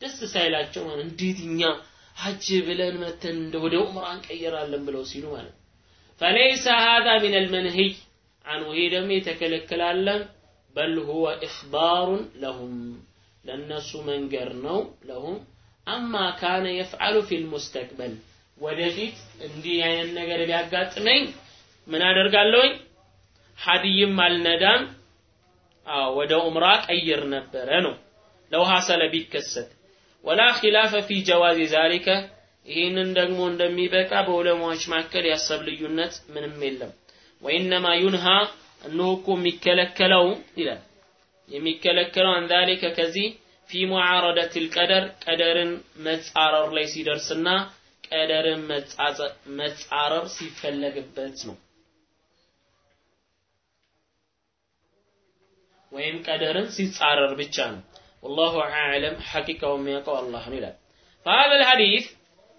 ደስ ሳይላቸው እንዴት እኛ ሐጅ ብለን መተን እንደ ወደ ዑምራ እንቀይራለን ብለው ሲሉ ማለት ነው። ፈለይሰ ሃዛ ሚን አልመንሂይ አንሁ ይህ ደግሞ የተከለከላለን በል ሁወ ኢኽባሩን ለሁም ለእነሱ መንገር ነው ለሁም። አማ ካነ የፍዓሉ ፊል ሙስተቅበል ወደፊት እንዲህ አይነት ነገር ቢያጋጥመኝ ምን አደርጋለሁኝ? ሀዲይም አልነዳም። ወደ ዑምራ ቀይር ነበረ ነው። ለው ሐሰለ ቢከሰት ወላ ኺላፈ ፊ ጀዋዚ ዛሊከ ይህንን ደግሞ እንደሚበቃ በዑለማዎች መካከል ያሰብ ልዩነት ምንም የለም። ወኢነማ ዩንሃ እነሆ እኮ የሚከለከለው ይላል። የሚከለከለው አን ዛሊከ ከዚህ ፊ ሙዓረደት ልቀደር ቀደርን መጻረር ላይ ሲደርስና ቀደርን መጻረር ሲፈለግበት ነው። ወይም ቀደርን ሲጻረር ብቻ ነው والله أعلم. حقيقة وميك والله ملا فهذا الحديث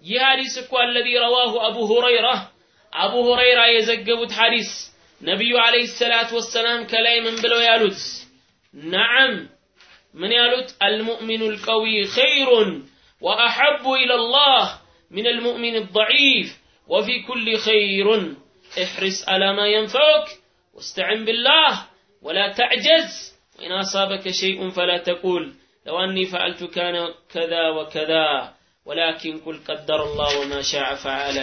يحديث كو الذي رواه أبو هريرة أبو هريرة يزقبت حديث نبي عليه الصلاة والسلام كلاي من بلو يالوت. نعم. من يالوت؟ المؤمن القوي خير وأحب إلى الله من المؤمن الضعيف. وفي كل خير. احرص على ما ينفعك واستعن بالله ولا تعجز. وإن أصابك شيء فلا تقول لو أني فعلت كان كذا وكذا ولكن قل قدر الله وما شاء فعل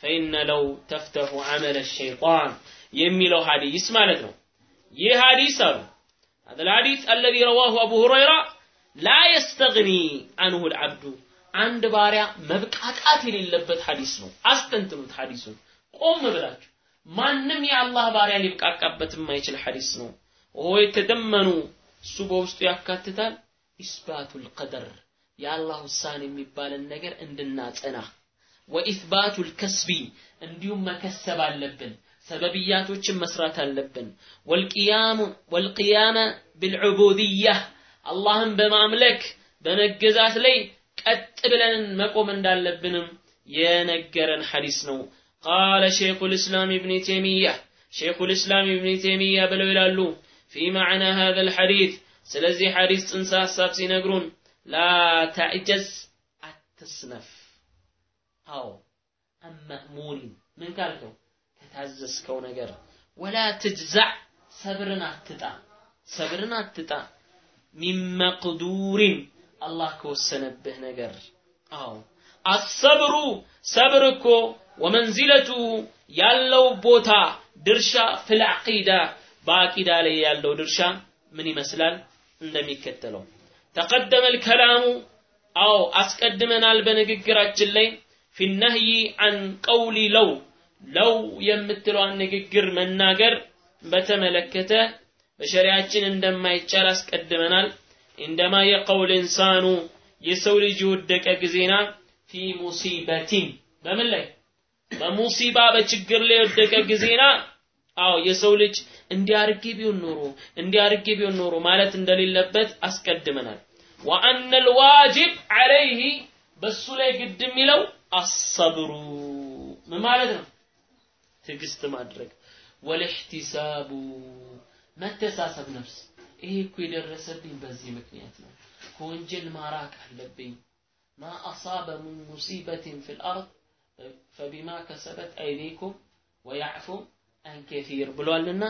فإن لو تفتح عمل الشيطان يميلو حديث مالتنا يه حديث هذا الحديث الذي رواه أبو هريرة لا يستغني عنه العبد عند بارع مبقاقات የሌለበት ሐዲስ ነው አስተንትኑት ሐዲሱን ቆም ብላችሁ ማንም የአላህ ባሪያ ሊብቃቃበት የማይችል ሐዲስ ነው የተደመኑ እሱ በውስጡ ያካትታል። ኢስባቱል ቀደር የአላህ ውሳኔ የሚባልን ነገር እንድናጸና። ወኢትባቱል ከስቢ እንዲሁም መከሰብ አለብን ሰበብያቶችን መስራት አለብን። ወልቅያሙ ወልቅያመ ብልዑቡድያ አላህን በማምለክ በመገዛት ላይ ቀጥ ብለን መቆም እንዳለብንም የነገረን ሐዲስ ነው። ቃለ ሼኹ ልእስላም ኢብኒ ተይሚያ ሼኹ ልእስላም ኢብኒ ተይሚያ ብለው ይላሉ في معنى هذا الحديث. ስለዚህ ሐዲስ ጽንሰ ሐሳብ ሲነግሩን ላ ታዕጀዝ አትስነፍ። አዎ አመእሙሪን ምን ካልከው? ከታዘዝከው ነገር። ወላ ትጅዛዕ ሰብርን አትጣ። ሰብርን አትጣ። ሚን መቅዱሪን አላህ ከወሰነብህ ነገር። አዎ። አሰብሩ ሰብር እኮ ወመንዚለቱ ያለው ቦታ ድርሻ ፊል ዐቂዳ። በአቂዳ ላይ ያለው ድርሻ ምን ይመስላል እንደሚከተለው። ተቀደመ ልከላሙ አዎ አስቀድመናል በንግግራችን ላይ። ፊነህይ አን ቀውሊ ለው ለው የምትለዋን ንግግር መናገር በተመለከተ በሸሪያችን እንደማይቻል አስቀድመናል። እንደማ የቀውል ኢንሳኑ የሰው ልጅ የወደቀ ጊዜና ፊ ሙሲበቲን። በምን ላይ? በሙሲባ በችግር ላይ የወደቀ ጊዜና አዎ የሰው ልጅ እንዲያርጌ ቢሆን ኖሮ እንዲያርጌ ቢሆን ኖሮ ማለት እንደሌለበት አስቀድመናል። ወአነ ልዋጅብ ዐለይህ በሱ ላይ ግድ የሚለው አሰብሩ ምን ማለት ነው? ትዕግስት ማድረግ። ወልእሕቲሳቡ መተሳሰብ ነፍስ። ይሄ እኮ የደረሰብኝ በዚህ ምክንያት ነው። ከወንጀል ማራቅ አለብኝ። ማ አሳበ ምን ሙሲበትን ፊ ልአርድ ፈቢማ ከሰበት አይዲኩም ወያዕፉ አን ከፊር ብሏልና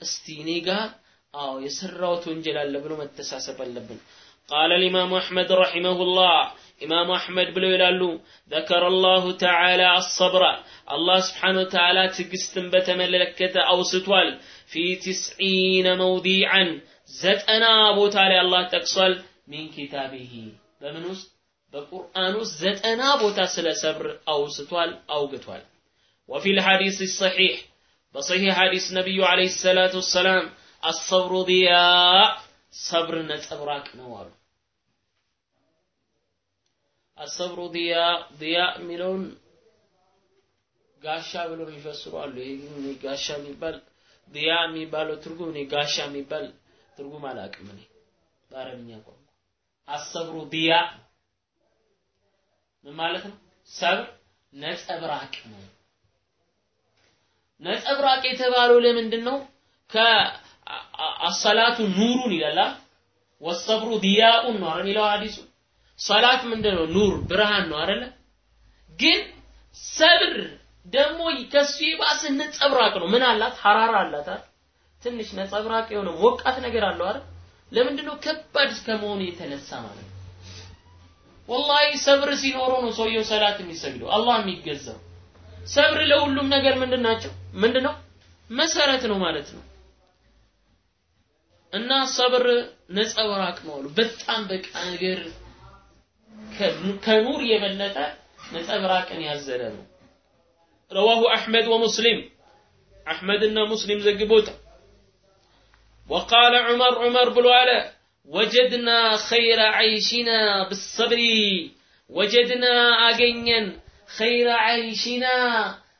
እስቲ እኔ ጋር አዎ የሰራሁት ወንጀል አለ ብሎ መተሳሰብ አለብን قال الإمام أحمد رحمه الله إمام أحمد بلو يلالو ذكر الله تعالى الصبر الله سبحانه وتعالى تقستن بتملكة أو ستوال في تسعين موضيعا زتنا أبو تعالى الله تقصل من كتابه بمن وسط በቁርአን ውስጥ ዘጠና ቦታ ስለ ሰብር አውስቷል አውግቷል وفي الحديث الصحيح በሰሒህ ሐዲስ ነቢዩ ዓለይሂ ሰላቱ ወሰላም አሰብሩ ዲያ ሰብር ነጸብራቅ ነው አሉ። አሰብሩ ዲያ ዲያ የሚለውን ጋሻ ብሎ የሚፈስሩ አሉ። ይሄ ጋሻ የሚባል ዲያ የሚባለው ትርጉም እኔ ጋሻ የሚባል ትርጉም አላውቅም እኔ በአረብኛ ቋንቋ አሰብሩ ዲያ ምን ማለት ነው? ሰብር ነጸብራቅ ነው። ነጸብራቅ የተባለው ለምንድን ነው ከአሰላቱ ኑሩን ይላል ወሰብሩ ዲያኡን ነው አይደል የሚለው ሐዲሱ ሰላት ምንድን ኑር ብርሃን ነው አይደለ ግን ሰብር ደግሞ ከሱ የባሰ ነጸብራቅ ነው። ምን አላት? ሐራራ አላት አይደል? ትንሽ ነጸብራቅ የሆነ ሞቃት ነገር አለው አይደል? ለምንድን ነው ከባድ ከመሆኑ የተነሳ ማለት ነው። ወላሂ ሰብር ሲኖረው ነው ሰውየው ሰላት የሚሰግደው አላህ የሚገዛው። ሰብር ለሁሉም ነገር ምንድን ናቸው? ምንድን ነው? መሰረት ነው ማለት ነው። እና ሰብር ነጸብራቅ መሆኑ በጣም በቃ ነገር ከኑር የበለጠ ነጸብራቅን ያዘለ ነው። ረዋሁ አሕመድ ወሙስሊም አሕመድና ሙስሊም ዘግቦታል። ወቃለ ዑመር ዑመር ብሎ አለ ወጀድና ኸይረ ዐይሽና ብሰብሪ ወጀድና አገኘን ኸይረ ዐይሽና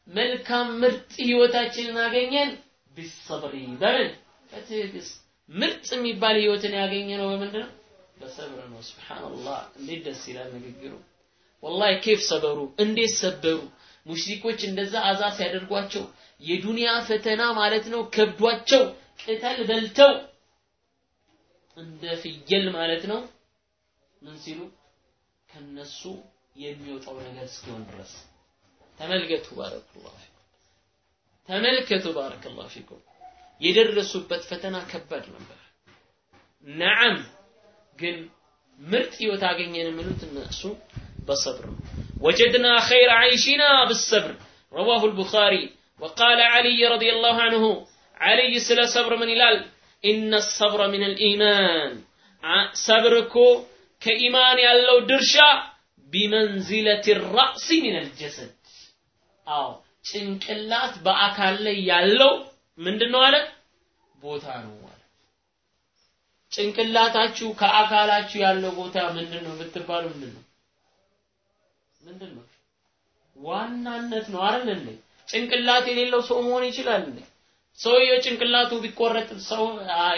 መልካም ምርጥ ህይወታችንን አገኘን ቢሰብሪ በምን? በትዕግስት ምርጥ የሚባል ህይወትን ያገኘ ነው በምንድን ነው በሰብር ነው። ስብሓንላህ እንዴት ደስ ይላል ንግግሩ። ወላሂ ኬፍ ሰበሩ እንዴት ሰበሩ? ሙሽሪኮች እንደዛ አዛ ሲያደርጓቸው የዱንያ ፈተና ማለት ነው ከብዷቸው ቅጠል በልተው እንደ ፍየል ማለት ነው። ምን ሲሉ? ከነሱ የሚወጣው ነገር እስኪሆን ድረስ። ተመልከቱ ባረከላሁ ተመልከቱ ባረከላሁ ፊኩም። የደረሱበት ፈተና ከባድ ነበር። ነዓም ግን ምርጥ ህይወት አገኘን የሚሉት እነሱ በሰብር ነው። ወጀድና ኸይረ ዐይሽና ብሰብር። ረዋሁ ልቡኻሪ ወቃለ ዓልይ ረዲየላሁ አንሁ። ዓልይ ስለ ሰብር ምን ይላል? ኢነ ሰብረ ምን ልኢማን ሰብር እኮ ከኢማን ያለው ድርሻ ቢመንዚለት ራእሲ ሚነል ጀሰድ አዎ ጭንቅላት በአካል ላይ ያለው ምንድን ነው አለ? ቦታ ነው አለ። ጭንቅላታችሁ ከአካላችሁ ያለው ቦታ ምንድን ብትባሉ ምንድን ነው ዋናነት ነው አይደል እንዴ? ጭንቅላት የሌለው ሰው መሆን ይችላል እንዴ? ሰውየው ጭንቅላቱ ቢቆረጥ ሰው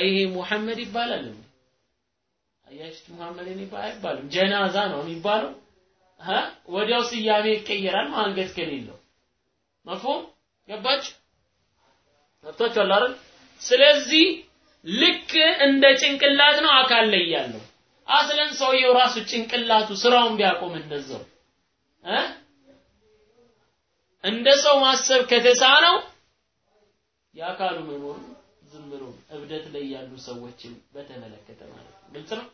ይሄ ሙሐመድ ይባላል እንዴ? አያችሁት ሙሐመድ አይባልም። ጀናዛ ነው የሚባለው። ወዲያው ስያሜ ይቀየራል። አንገት ከሌለው መፍሁም ገባችሁ ገብቷችኋል አይደል? ስለዚህ ልክ እንደ ጭንቅላት ነው አካል ላይ ያለው። አስለን ሰውየው ራሱ ጭንቅላቱ ስራውን ቢያቆም እንደዛው። እ? እንደ ሰው ማሰብ ከተሳነው የአካሉ መኖር ዝም እብደት ላይ ያሉ ሰዎችን በተመለከተ ማለት ግልጽ ነው?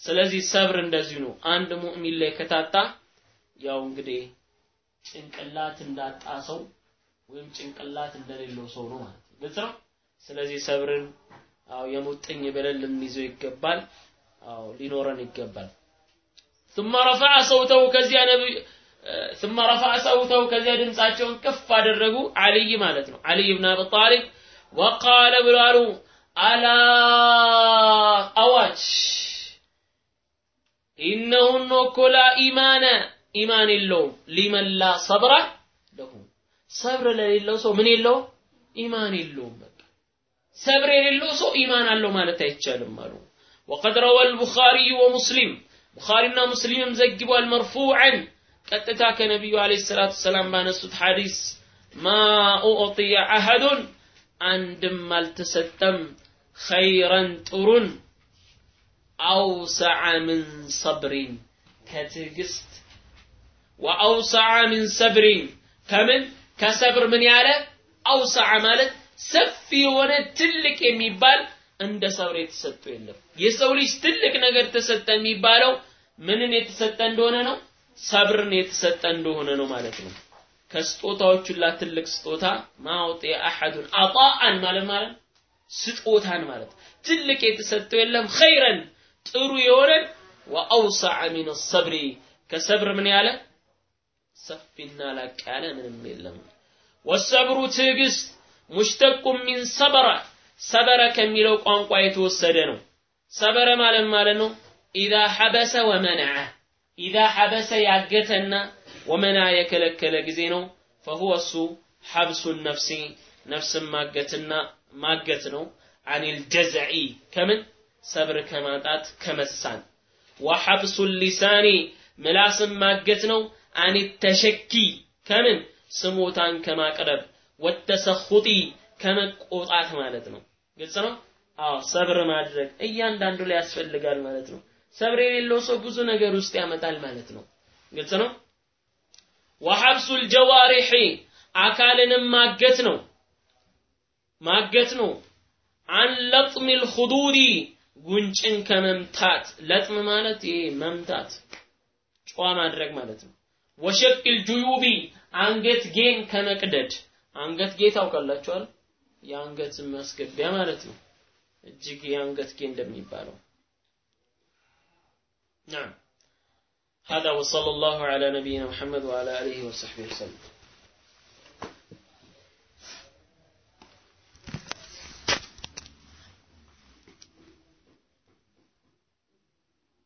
ስለዚህ ሰብር እንደዚሁ ነው። አንድ ሙእሚን ላይ ከታጣ ያው እንግዲህ ጭንቅላት እንዳጣ ሰው ወይም ጭንቅላት እንደሌለው ሰው ነው ማለት ነው ግልጽ ነው ስለዚህ ሰብርን አው የሙጥኝ ብለን ልንይዘው ይገባል አው ሊኖረን ይገባል ثم رفع صوته ከዚያ ነብይ ثم رفع صوته ከዚያ ድምጻቸውን ከፍ አደረጉ አልይ ማለት ነው አልይ ኢብኑ አቢ ጣሊብ وقال ብላሉ አላ አዋጅ ኢነሁን እኮ ላ ኢማነ ኢማን የለውም ሊመን ላ ሰብረ ለሁ ሰብር ለሌለው ሰው ምን የለውም ኢማን የለውም በቃ ሰብር የሌለው ሰው ኢማን አለው ማለት አይቻልም አሉ وقد روى البخاري ومسلم ቡኻሪና ሙስሊምም ዘግቧል መርፉዐን ቀጥታ ከነቢዩ አለይሂ ሰላቱ ሰላም ባነሱት ሐዲስ ማ ኡዕጢየ አሐዱን አንድም አልተሰጠም ኸይረን ጥሩን አውሰዐ ምን ሰብሪን ከትዕግስት ወአውሰዐ ምን ሰብሪን። ከምን? ከሰብር ምን ያለ? አውሰዐ ማለት ሰፊ የሆነ ትልቅ የሚባል እንደ ሰብር የተሰጡ የለም። የሰው ልጅ ትልቅ ነገር ተሰጠ የሚባለው ምንን የተሰጠ እንደሆነ ነው? ሰብርን የተሰጠ እንደሆነ ነው ማለት ነው። ከስጦታዎች ሁላ ትልቅ ስጦታ ማውጤ አሐዱን አጣአን ማለት ማለት ስጦታን ማለት ትልቅ የተሰጠው የለም። ኸይረን ጥሩ የሆነን ወአውሰዐ ሚን ሰብሪ። ከሰብር ምን ያለ ሰፊና ላቅ ያለ ምንም የለም። ወሰብሩ ትዕግስት ሙሽተቁ ሚን ሰበረ። ሰበረ ከሚለው ቋንቋ የተወሰደ ነው። ሰበረ ማለት ማለት ነው። ኢዛ ሐበሰ ወመነዐ። ኢዛ ሐበሰ ያገተና ወመና የከለከለ ጊዜ ነው። ፈሁወ እሱ ሐብሱ ነፍሲ ነፍስን ማገትና ማገት ነው። አኒል ጀዝዒ ከምን? ሰብር ከማጣት ከመሳን። ወሐብሱ ሊሳኒ ምላስን ማገት ነው አን ተሸኪ ከምን ስሞታን ከማቅረብ ወተሰኹጢ ከመቆጣት ማለት ነው። ግልጽ ነው። አዎ ሰብር ማድረግ እያንዳንዱ ላይ ያስፈልጋል ማለት ነው። ሰብር የሌለው ሰው ብዙ ነገር ውስጥ ያመጣል ማለት ነው። ግልጽ ነው። ወሐብሱል ጀዋሪሒ አካልንም ማገት ነው ማገት ነው። አን ለጥሚል ኹዱዲ ጉንጭን ከመምታት ለጥም ማለት ይሄ መምታት ጨዋ ማድረግ ማለት ነው። ወሸቅል ጁዩቢ አንገት ጌን ከመቅደድ አንገት ጌ ታውቃላችኋል የአንገት ማስገቢያ ማለት ነው እጅግ የአንገት ጌ እንደሚባለው نعم هذا وصلى الله على نبينا محمد وعلى اله وصحبه وسلم